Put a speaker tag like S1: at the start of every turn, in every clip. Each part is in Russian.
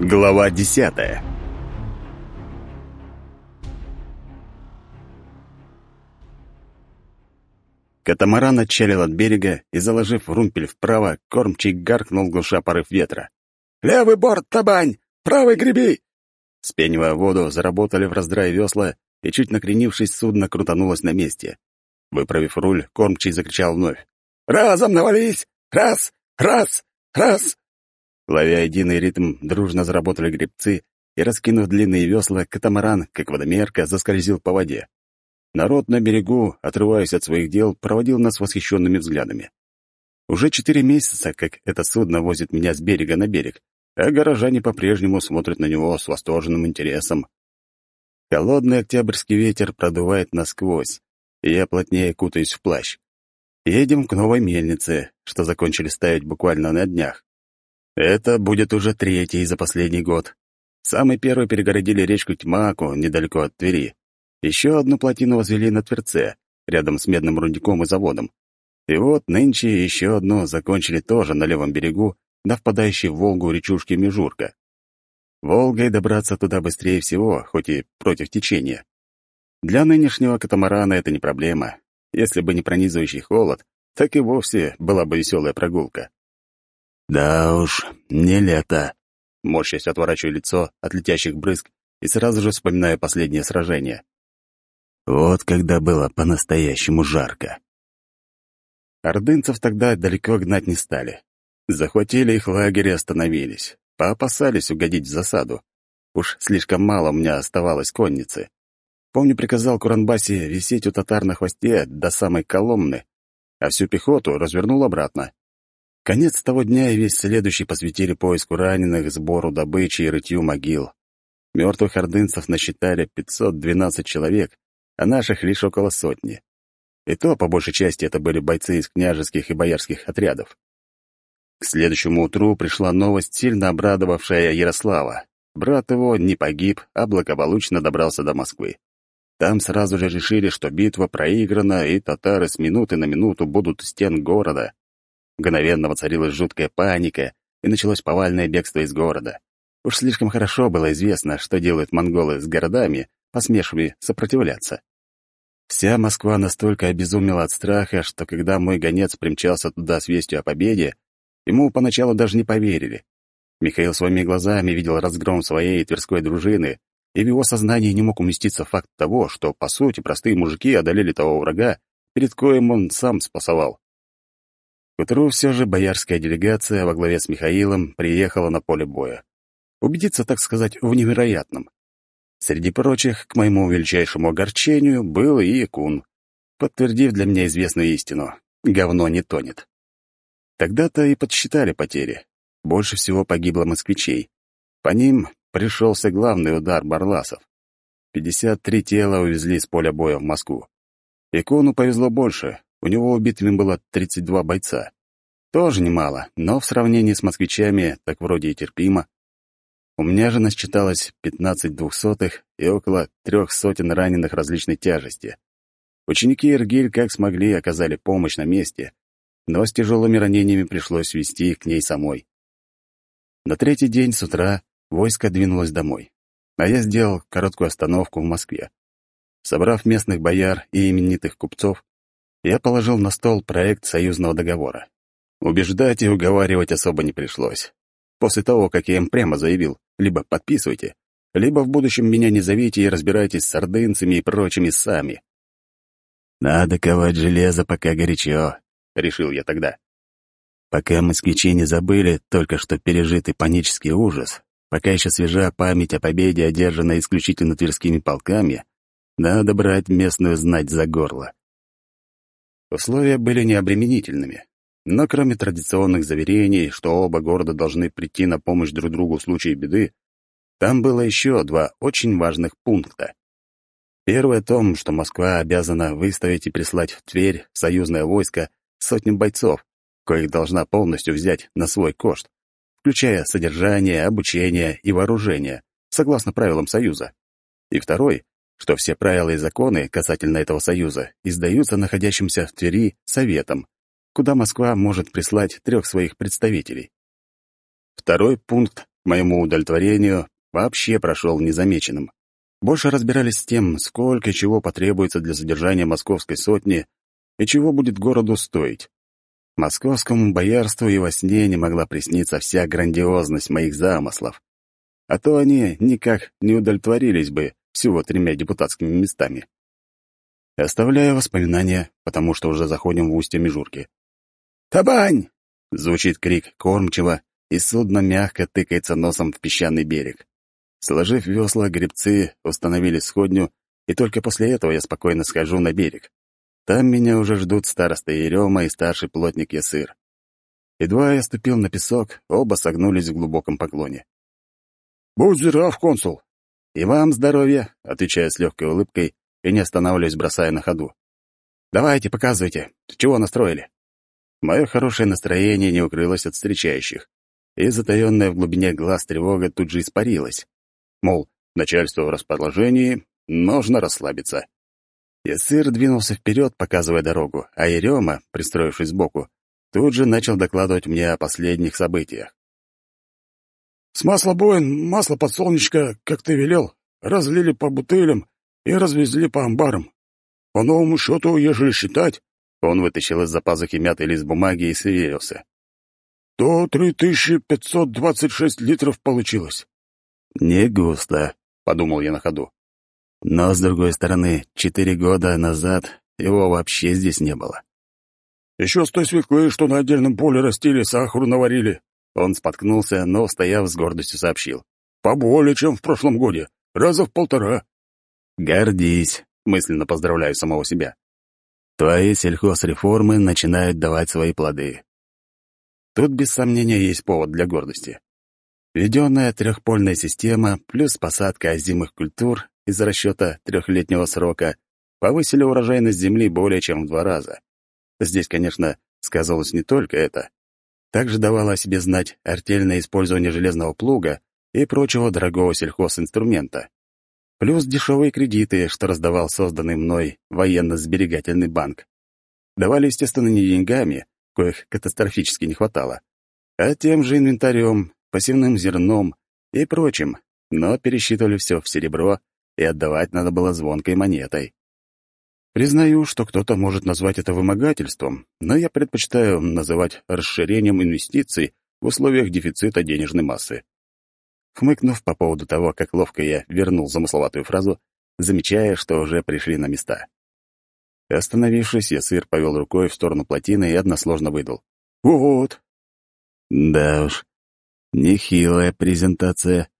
S1: Глава десятая Катамаран отчалил от берега и, заложив румпель вправо, кормчий гаркнул, глуша порыв ветра. «Левый борт, табань! Правый греби!» Спенивая воду, заработали в раздрае весла, и, чуть накренившись, судно крутанулось на месте. Выправив руль, кормчий закричал вновь. «Разом навались! Раз! Раз! Раз!» Ловя единый ритм, дружно заработали гребцы, и, раскинув длинные весла, катамаран, как водомерка, заскользил по воде. Народ на берегу, отрываясь от своих дел, проводил нас восхищенными взглядами. Уже четыре месяца, как это судно возит меня с берега на берег, а горожане по-прежнему смотрят на него с восторженным интересом. Холодный октябрьский ветер продувает насквозь, и я плотнее кутаюсь в плащ. Едем к новой мельнице, что закончили ставить буквально на днях. Это будет уже третий за последний год. Самый первый перегородили речку Тьмаку, недалеко от Твери. Еще одну плотину возвели на Тверце, рядом с медным рудником и заводом. И вот нынче еще одну закончили тоже на левом берегу, на впадающей в Волгу речушки Межурка. Волгой добраться туда быстрее всего, хоть и против течения. Для нынешнего катамарана это не проблема. Если бы не пронизывающий холод, так и вовсе была бы веселая прогулка. Да уж, не лето. Морщась, отворачиваю лицо от летящих брызг и сразу же вспоминаю последнее сражение. Вот когда было по-настоящему жарко. Ордынцев тогда далеко гнать не стали. Захватили их лагерь и остановились. Поопасались угодить в засаду. Уж слишком мало у меня оставалось конницы. Помню, приказал Куранбасе висеть у татар на хвосте до самой Коломны, а всю пехоту развернул обратно Конец того дня и весь следующий посвятили поиску раненых, сбору добычи и рытью могил. Мертвых ордынцев насчитали 512 человек, а наших лишь около сотни. И то, по большей части, это были бойцы из княжеских и боярских отрядов. К следующему утру пришла новость, сильно обрадовавшая Ярослава. Брат его не погиб, а благополучно добрался до Москвы. Там сразу же решили, что битва проиграна, и татары с минуты на минуту будут стен города, Мгновенно воцарилась жуткая паника, и началось повальное бегство из города. Уж слишком хорошо было известно, что делают монголы с городами, посмешивая сопротивляться. Вся Москва настолько обезумела от страха, что когда мой гонец примчался туда с вестью о победе, ему поначалу даже не поверили. Михаил своими глазами видел разгром своей тверской дружины, и в его сознании не мог уместиться факт того, что, по сути, простые мужики одолели того врага, перед коем он сам спасовал. К утру все же боярская делегация во главе с Михаилом приехала на поле боя. Убедиться, так сказать, в невероятном. Среди прочих, к моему величайшему огорчению, был и Якун, подтвердив для меня известную истину — говно не тонет. Тогда-то и подсчитали потери. Больше всего погибло москвичей. По ним пришелся главный удар барласов. 53 тела увезли с поля боя в Москву. Икону повезло больше, у него убитыми было 32 бойца. Тоже немало, но в сравнении с москвичами так вроде и терпимо. У меня же насчиталось 15 двухсотых и около трех сотен раненых различной тяжести. Ученики Иргиль как смогли оказали помощь на месте, но с тяжелыми ранениями пришлось вести их к ней самой. На третий день с утра войско двинулось домой, а я сделал короткую остановку в Москве. Собрав местных бояр и именитых купцов, я положил на стол проект союзного договора. Убеждать и уговаривать особо не пришлось. После того, как я им прямо заявил, либо подписывайте, либо в будущем меня не зовите и разбирайтесь с ордынцами и прочими сами. «Надо ковать железо, пока горячо», — решил я тогда. Пока москвичи не забыли только что пережитый панический ужас, пока еще свежа память о победе, одержанной исключительно тверскими полками, надо брать местную знать за горло. Условия были необременительными. Но кроме традиционных заверений, что оба города должны прийти на помощь друг другу в случае беды, там было еще два очень важных пункта. Первое о том, что Москва обязана выставить и прислать в Тверь союзное войско сотню бойцов, коих должна полностью взять на свой кошт, включая содержание, обучение и вооружение, согласно правилам Союза. И второй что все правила и законы касательно этого союза издаются находящимся в Твери Советом, куда Москва может прислать трех своих представителей. Второй пункт, к моему удовлетворению, вообще прошел незамеченным. Больше разбирались с тем, сколько чего потребуется для содержания московской сотни и чего будет городу стоить. Московскому боярству и во сне не могла присниться вся грандиозность моих замыслов. А то они никак не удовлетворились бы, всего тремя депутатскими местами. Оставляю воспоминания, потому что уже заходим в устье Межурки. «Табань!» — звучит крик кормчего, и судно мягко тыкается носом в песчаный берег. Сложив весла, гребцы установили сходню, и только после этого я спокойно схожу на берег. Там меня уже ждут староста Ерема и старший плотник Ясыр. Едва я ступил на песок, оба согнулись в глубоком поклоне.
S2: «Будь здрав, консул!»
S1: «И вам здоровья», а — отвечая с легкой улыбкой и не останавливаюсь, бросая на ходу. «Давайте, показывайте, чего настроили». Мое хорошее настроение не укрылось от встречающих, и затаённая в глубине глаз тревога тут же испарилась. Мол, начальство в расположении, нужно расслабиться. Ясыр двинулся вперед, показывая дорогу, а Ерема, пристроившись сбоку, тут же начал докладывать мне о последних событиях.
S2: С масла Боин масло подсолнечка, как ты велел, разлили по бутылям и развезли по амбарам. По новому счету, ежели считать...»
S1: Он вытащил из-за пазухи мятый лист бумаги и сверился.
S2: «То 3526 литров получилось».
S1: «Не густо», — подумал я на ходу. «Но, с другой стороны, четыре года назад его вообще здесь не было».
S2: «Еще с той свеклы, что на отдельном поле растили, сахару наварили»,
S1: он споткнулся, но, стояв, с гордостью сообщил.
S2: «Поболее, чем в прошлом годе. Раза в полтора».
S1: «Гордись», — мысленно поздравляю самого себя. «Твои сельхозреформы начинают давать свои плоды». Тут, без сомнения, есть повод для гордости. Введенная трехпольная система плюс посадка озимых культур из расчета трехлетнего срока повысили урожайность земли более чем в два раза. Здесь, конечно, сказалось не только это. Также давала о себе знать артельное использование железного плуга и прочего дорогого сельхозинструмента. Плюс дешевые кредиты, что раздавал созданный мной военно-сберегательный банк. Давали, естественно, не деньгами, коих катастрофически не хватало, а тем же инвентарем, пассивным зерном и прочим, но пересчитывали все в серебро, и отдавать надо было звонкой монетой. Признаю, что кто-то может назвать это вымогательством, но я предпочитаю называть расширением инвестиций в условиях дефицита денежной массы. Хмыкнув по поводу того, как ловко я вернул замысловатую фразу, замечая, что уже пришли на места. Остановившись, я сыр повел рукой в сторону плотины и односложно выдал. «Вот!» «Да уж, нехилая презентация.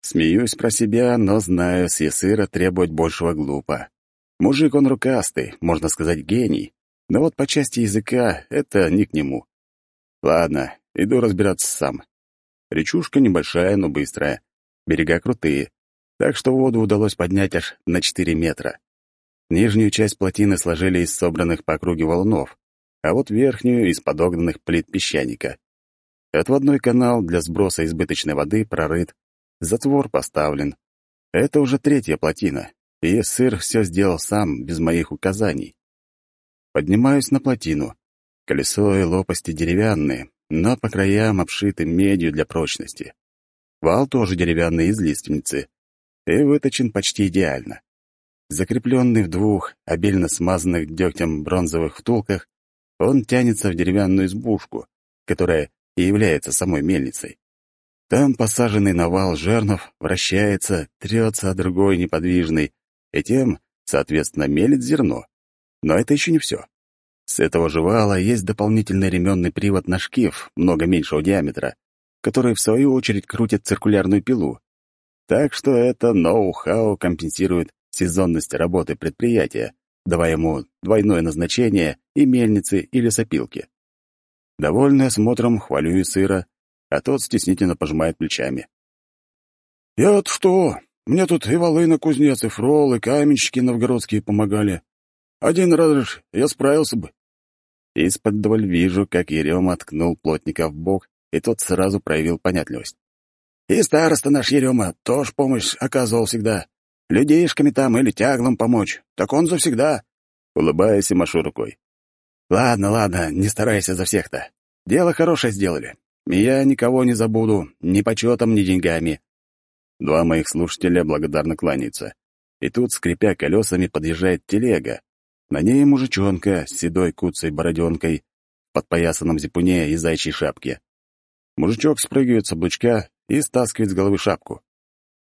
S1: Смеюсь про себя, но знаю, с Ясыра требовать большего глупо. Мужик он рукастый, можно сказать, гений. Но вот по части языка это не к нему. Ладно, иду разбираться сам. Речушка небольшая, но быстрая. Берега крутые, так что воду удалось поднять аж на 4 метра. Нижнюю часть плотины сложили из собранных по округе волнов, а вот верхнюю — из подогнанных плит песчаника. Отводной канал для сброса избыточной воды прорыт, затвор поставлен. Это уже третья плотина, и сыр все сделал сам, без моих указаний. Поднимаюсь на плотину. Колесо и лопасти деревянные, но по краям обшиты медью для прочности. Вал тоже деревянный из лиственницы и выточен почти идеально. Закрепленный в двух, обильно смазанных дегтем бронзовых втулках, он тянется в деревянную избушку, которая и является самой мельницей. Там посаженный на вал жернов вращается, трется о другой неподвижный, и тем, соответственно, мелит зерно. Но это еще не все. С этого же вала есть дополнительный ременный привод на шкив, много меньшего диаметра, который, в свою очередь, крутит циркулярную пилу. Так что это ноу-хау компенсирует сезонность работы предприятия, давая ему двойное назначение и мельницы и лесопилки. Довольный осмотром, хвалю и сыра, а тот стеснительно пожимает плечами.
S2: «Я-то что? Мне тут и волына кузнец, и фрол, и каменщики новгородские помогали. Один раз я справился бы.
S1: Из-под доль вижу, как Ерема ткнул плотника в бок, и тот сразу проявил понятливость. И староста наш Ерема тоже помощь оказывал всегда. Людейшками там или тяглом помочь. Так он завсегда. Улыбаясь и машу рукой. Ладно, ладно, не старайся за всех-то. Дело хорошее сделали. Я никого не забуду, ни почетом, ни деньгами. Два моих слушателя благодарно кланяются. И тут, скрипя колесами, подъезжает телега. На ней мужичонка с седой куцей бороденкой, подпоясанном зипуне и зайчьей шапке. Мужичок спрыгивает с облучка и стаскивает с головы шапку.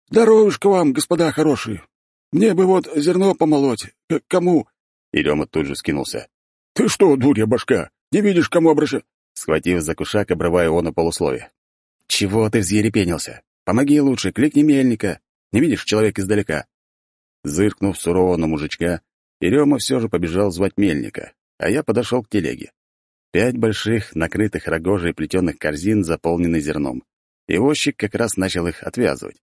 S2: «Здоровушка вам, господа хорошие! Мне бы вот зерно помолоть. К кому?»
S1: Ерема тут же скинулся.
S2: «Ты что, дурья башка? Не видишь, кому обращаться?»
S1: Схватив за кушак, обрываю его на полусловие. «Чего ты взъерепенился? Помоги лучше, кликни мельника. Не видишь, человек издалека». Зыркнув сурово на мужичка, Ерема все же побежал звать мельника, а я подошел к телеге. Пять больших, накрытых рогожей плетеных корзин, заполненных зерном. И возчик как раз начал их отвязывать.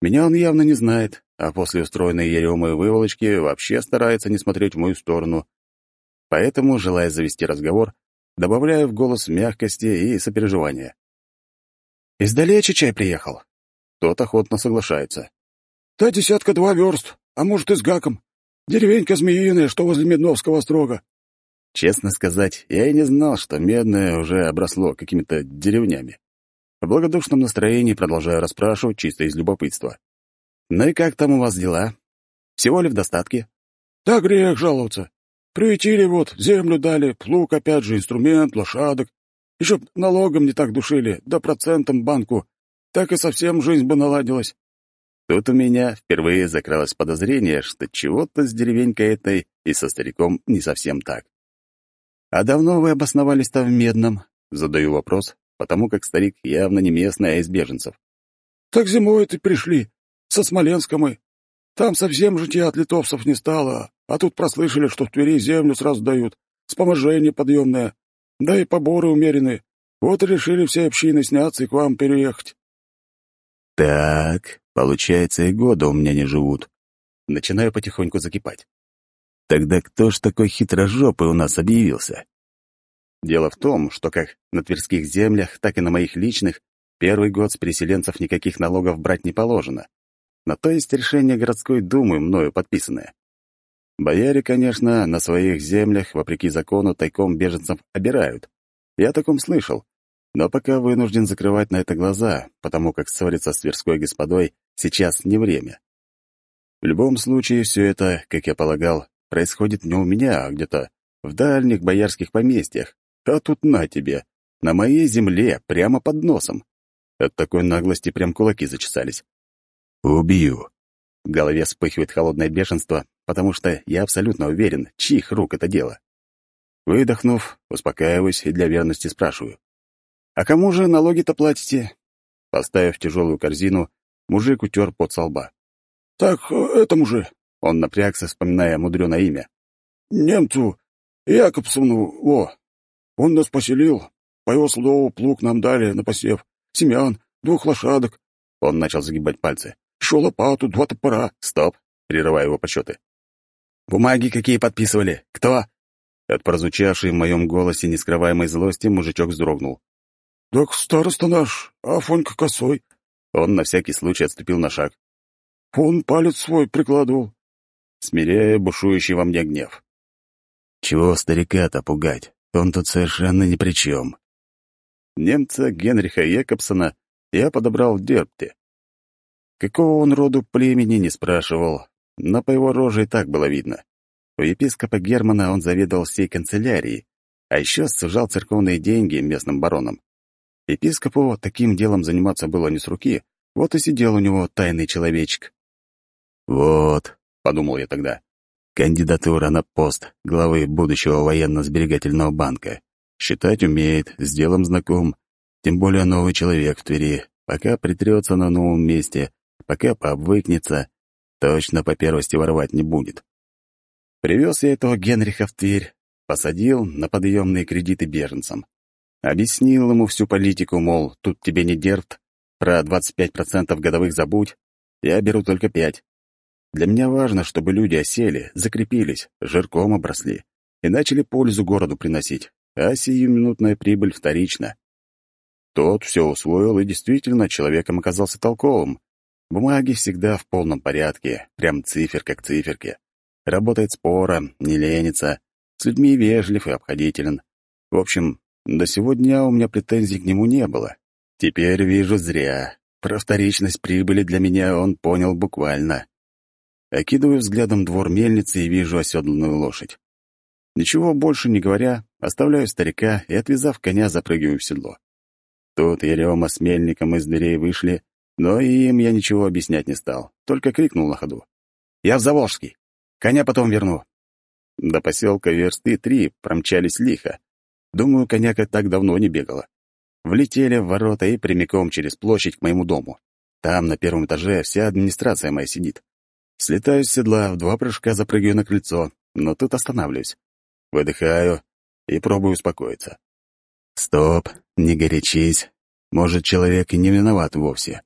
S1: Меня он явно не знает, а после устроенной Еремой выволочки вообще старается не смотреть в мою сторону. Поэтому, желая завести разговор, добавляю в голос мягкости и сопереживания. «Издалече чай приехал?» Тот охотно соглашается.
S2: Да десятка два верст, а может, и с гаком. Деревенька змеиная, что возле Медновского строга.
S1: Честно сказать, я и не знал, что Медное уже обросло какими-то деревнями. В благодушном настроении продолжаю расспрашивать чисто из любопытства. «Ну и как там у вас дела? Всего ли в достатке?»
S2: «Да грех жаловаться. Приютили вот, землю дали, плуг опять же, инструмент, лошадок. И чтоб налогом не так душили, да процентом банку. Так и совсем жизнь бы наладилась.
S1: Тут у меня впервые закралось подозрение, что чего-то с деревенькой этой и со стариком не совсем так. «А давно вы обосновались там в Медном?» — задаю вопрос, потому как старик явно не местный, а из беженцев.
S2: «Так зимой ты пришли. Со Смоленска мы. Там совсем житья от литовцев не стало, а тут прослышали, что в Твери землю сразу дают, с вспоможение подъемное да и поборы умерены. Вот и решили все общины сняться и к вам переехать».
S1: «Так, получается, и года у меня не живут». Начинаю потихоньку закипать. «Тогда кто ж такой хитрожопый у нас объявился?» Дело в том, что как на тверских землях, так и на моих личных первый год с переселенцев никаких налогов брать не положено. На то есть решение городской думы, мною подписанное. Бояре, конечно, на своих землях, вопреки закону, тайком беженцев обирают. Я о таком слышал. Но пока вынужден закрывать на это глаза, потому как ссориться с Тверской господой сейчас не время. В любом случае, все это, как я полагал, происходит не у меня, а где-то в дальних боярских поместьях. А тут на тебе, на моей земле, прямо под носом. От такой наглости прям кулаки зачесались. «Убью!» В голове вспыхивает холодное бешенство, потому что я абсолютно уверен, чьих рук это дело. Выдохнув, успокаиваюсь и для верности спрашиваю. «А кому же налоги-то платите?» Поставив тяжелую корзину, мужик утер под солба.
S2: «Так этому же...»
S1: — он напрягся, вспоминая мудреное имя.
S2: «Немцу Якобсону, во! Он нас поселил. По его слову, плуг нам дали на посев. Семян, двух лошадок».
S1: Он начал загибать пальцы.
S2: «Еще лопату, два топора».
S1: «Стоп!» — прерывая его подсчеты. Бумаги какие подписывали? Кто?» От прозвучавшей в моем голосе нескрываемой злости мужичок вздрогнул.
S2: «Так староста наш, Афонька косой».
S1: Он на всякий случай отступил на шаг.
S2: «Он палец свой прикладывал»,
S1: смиряя бушующий во мне гнев. «Чего старика-то пугать? Он тут совершенно ни при чем». Немца Генриха Якобсона я подобрал в Дерпте. Какого он роду племени, не спрашивал, но по его роже и так было видно. У епископа Германа он заведовал всей канцелярией, а еще сажал церковные деньги местным баронам. Епископу таким делом заниматься было не с руки, вот и сидел у него тайный человечек. «Вот», — подумал я тогда, — «кандидатура на пост главы будущего военно-сберегательного банка. Считать умеет, с делом знаком, тем более новый человек в Твери, пока притрется на новом месте, пока пообвыкнется, Точно по первости воровать не будет. Привез я этого Генриха в Тверь, посадил на подъемные кредиты беженцам. Объяснил ему всю политику, мол, тут тебе не дерт, про 25% годовых забудь, я беру только 5. Для меня важно, чтобы люди осели, закрепились, жирком обросли и начали пользу городу приносить, а сиюминутная прибыль вторична. Тот все усвоил и действительно человеком оказался толковым, Бумаги всегда в полном порядке, прям циферка к циферке. Работает спора, не ленится, с людьми вежлив и обходителен. В общем, до сегодня у меня претензий к нему не было. Теперь вижу зря. Про вторичность прибыли для меня он понял буквально. Окидываю взглядом двор мельницы и вижу оседланную лошадь. Ничего больше не говоря, оставляю старика и, отвязав коня, запрыгиваю в седло. Тут Ерема с мельником из дверей вышли — но и им я ничего объяснять не стал, только крикнул на ходу. «Я в Заволжский! Коня потом верну!» До поселка версты три промчались лихо. Думаю, коняка так давно не бегала. Влетели в ворота и прямиком через площадь к моему дому. Там, на первом этаже, вся администрация моя сидит. Слетаю с седла, в два прыжка запрыгиваю на крыльцо, но тут останавливаюсь. Выдыхаю и пробую успокоиться. Стоп, не горячись. Может, человек и не виноват вовсе.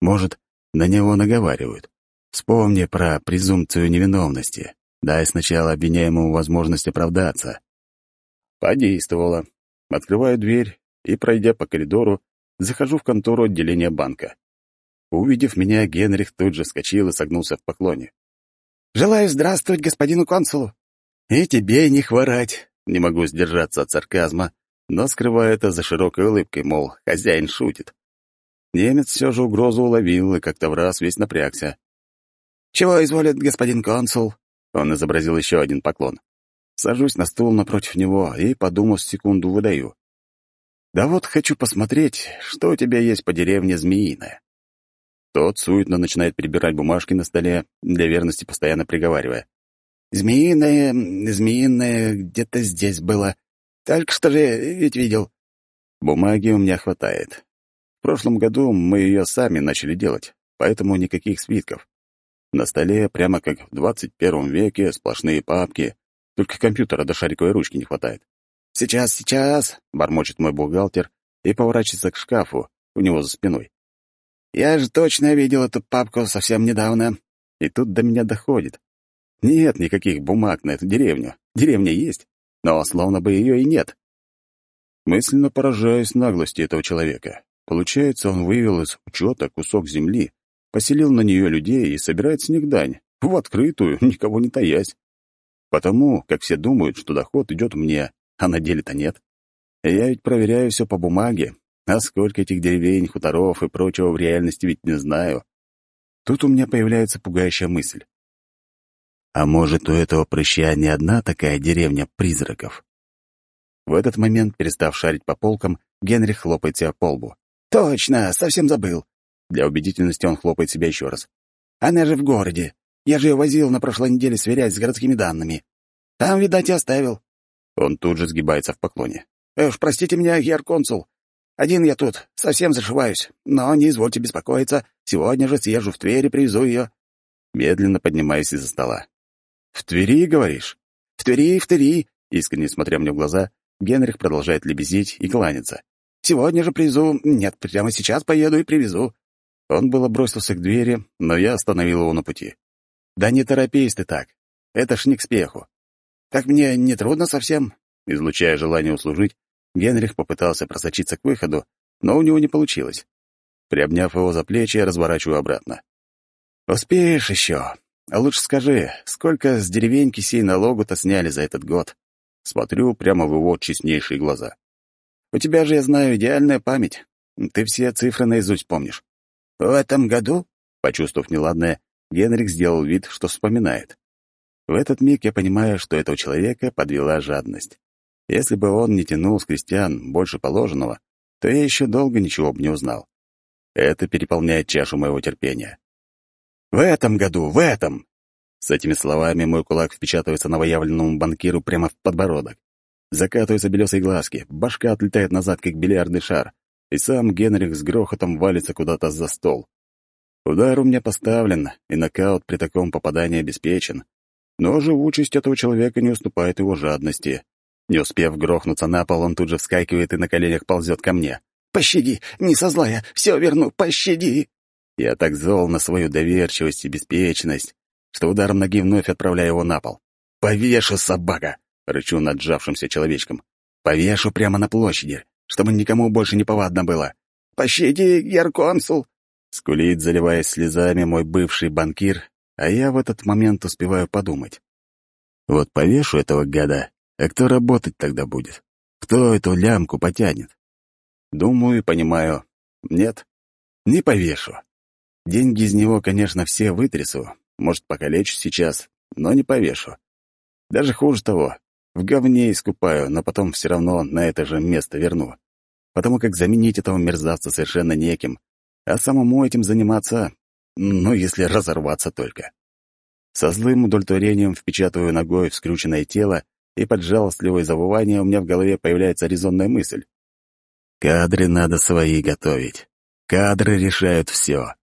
S1: Может, на него наговаривают. Вспомни про презумпцию невиновности. Дай сначала обвиняемому возможность оправдаться. Подействовало. Открываю дверь и, пройдя по коридору, захожу в контору отделения банка. Увидев меня, Генрих тут же вскочил и согнулся в поклоне.
S2: «Желаю здравствовать господину консулу!»
S1: «И тебе не хворать!» Не могу сдержаться от сарказма, но скрываю это за широкой улыбкой, мол, хозяин шутит. Немец все же угрозу уловил и как-то в раз весь напрягся.
S2: «Чего изволит господин консул?»
S1: Он изобразил еще один поклон. Сажусь на стул напротив него и, подумав секунду, выдаю. «Да вот хочу посмотреть, что у тебя есть по деревне Змеиная». Тот суетно начинает перебирать бумажки на столе, для верности постоянно приговаривая.
S2: «Змеиное, змеиное, где-то здесь было. Только что же ведь видел».
S1: Бумаги у меня хватает прошлом году мы ее сами начали делать, поэтому никаких свитков. На столе, прямо как в 21 веке, сплошные папки. Только компьютера до шариковой ручки не хватает.
S2: «Сейчас, сейчас!» — бормочет мой бухгалтер и поворачивается к шкафу у него за спиной. «Я же точно видел эту папку совсем недавно.
S1: И тут до меня доходит. Нет никаких бумаг на эту деревню. Деревня есть, но словно бы ее и нет. Мысленно поражаюсь наглости этого человека. Получается, он вывел из учета кусок земли, поселил на нее людей и собирает с них дань, в открытую, никого не таясь. Потому, как все думают, что доход идет мне, а на деле-то нет. Я ведь проверяю все по бумаге, а сколько этих деревень, хуторов и прочего в реальности ведь не знаю. Тут у меня появляется пугающая мысль. А может, у этого прыща не одна такая деревня призраков? В этот момент, перестав шарить по полкам, Генрих хлопает себя по лбу.
S2: «Точно, совсем забыл».
S1: Для убедительности он хлопает себя еще раз.
S2: «Она же в городе. Я же ее возил на прошлой неделе сверять с городскими данными. Там, видать, и оставил».
S1: Он тут же сгибается в поклоне.
S2: «Эш, простите меня, гер-консул. Один я тут, совсем зашиваюсь. Но не извольте беспокоиться, сегодня же съезжу в Тверь и привезу ее».
S1: Медленно поднимаюсь из-за стола. «В Твери, говоришь?»
S2: «В Твери, в Твери!»
S1: Искренне смотря мне в глаза, Генрих продолжает лебезить и кланяться.
S2: Сегодня же привезу. Нет, прямо сейчас поеду и привезу».
S1: Он было бросился к двери, но я остановил его на пути. «Да не торопись ты так. Это ж не к спеху.
S2: Так мне не трудно совсем».
S1: Излучая желание услужить, Генрих попытался просочиться к выходу, но у него не получилось. Приобняв его за плечи, я разворачиваю обратно. «Успеешь еще. А лучше скажи, сколько с деревеньки сей налогу-то сняли за этот год?» Смотрю прямо в его честнейшие глаза. У тебя же, я знаю, идеальная память. Ты все цифры наизусть помнишь.
S2: В этом году,
S1: почувствовав неладное, Генрих сделал вид, что вспоминает. В этот миг я понимаю, что этого человека подвела жадность. Если бы он не тянул с крестьян больше положенного, то я еще долго ничего бы не узнал. Это переполняет чашу моего терпения. «В этом году, в этом!» С этими словами мой кулак впечатывается новоявленному банкиру прямо в подбородок закатываются белесые глазки, башка отлетает назад, как бильярдный шар, и сам Генрих с грохотом валится куда-то за стол. Удар у меня поставлен, и нокаут при таком попадании обеспечен. Но живучесть этого человека не уступает его жадности. Не успев грохнуться на пол, он тут же вскакивает и на коленях ползет ко мне.
S2: «Пощади! Не со зла я! Все верну! Пощади!»
S1: Я так зол на свою доверчивость и беспечность, что ударом ноги вновь отправляю его на пол. «Повешу, собака!» Рычу над сжавшимся человечком. «Повешу прямо на площади, чтобы никому больше не повадно было.
S2: Пощади, герконсул!»
S1: Скулит, заливаясь слезами, мой бывший банкир, а я в этот момент успеваю подумать. «Вот повешу этого гада, а кто работать тогда будет? Кто эту лямку потянет?» Думаю и понимаю. Нет, не повешу. Деньги из него, конечно, все вытрясу. Может, покалечу сейчас, но не повешу. Даже хуже того, в говне искупаю, но потом все равно на это же место верну. Потому как заменить этого мерзавца совершенно неким, а самому этим заниматься, ну, если разорваться только. Со злым удовлетворением впечатываю ногой в скрюченное тело, и под жалостливое завывание у меня в голове появляется резонная мысль. Кадры надо свои готовить. Кадры решают все.